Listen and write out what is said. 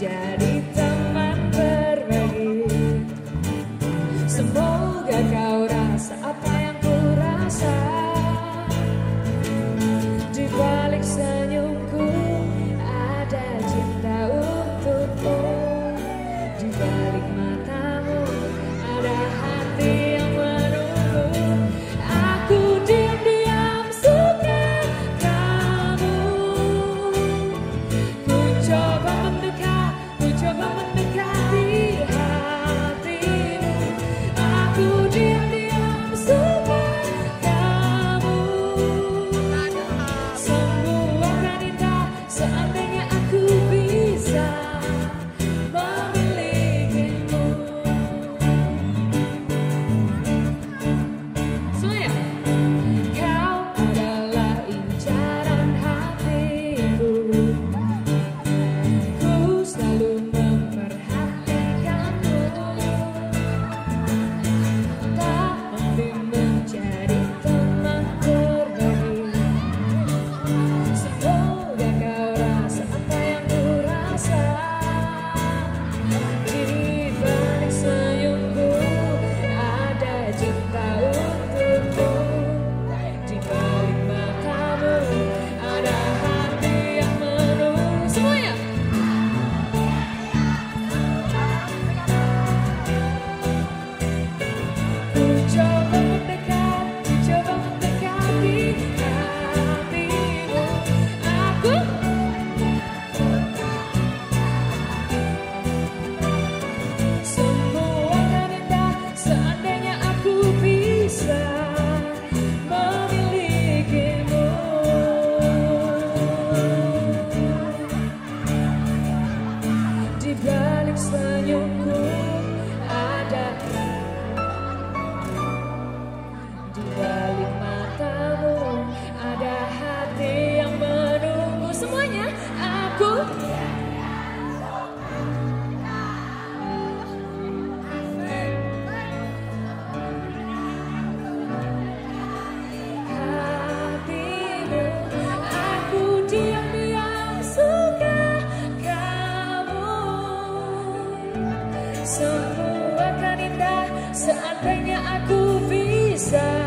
daddy. Semua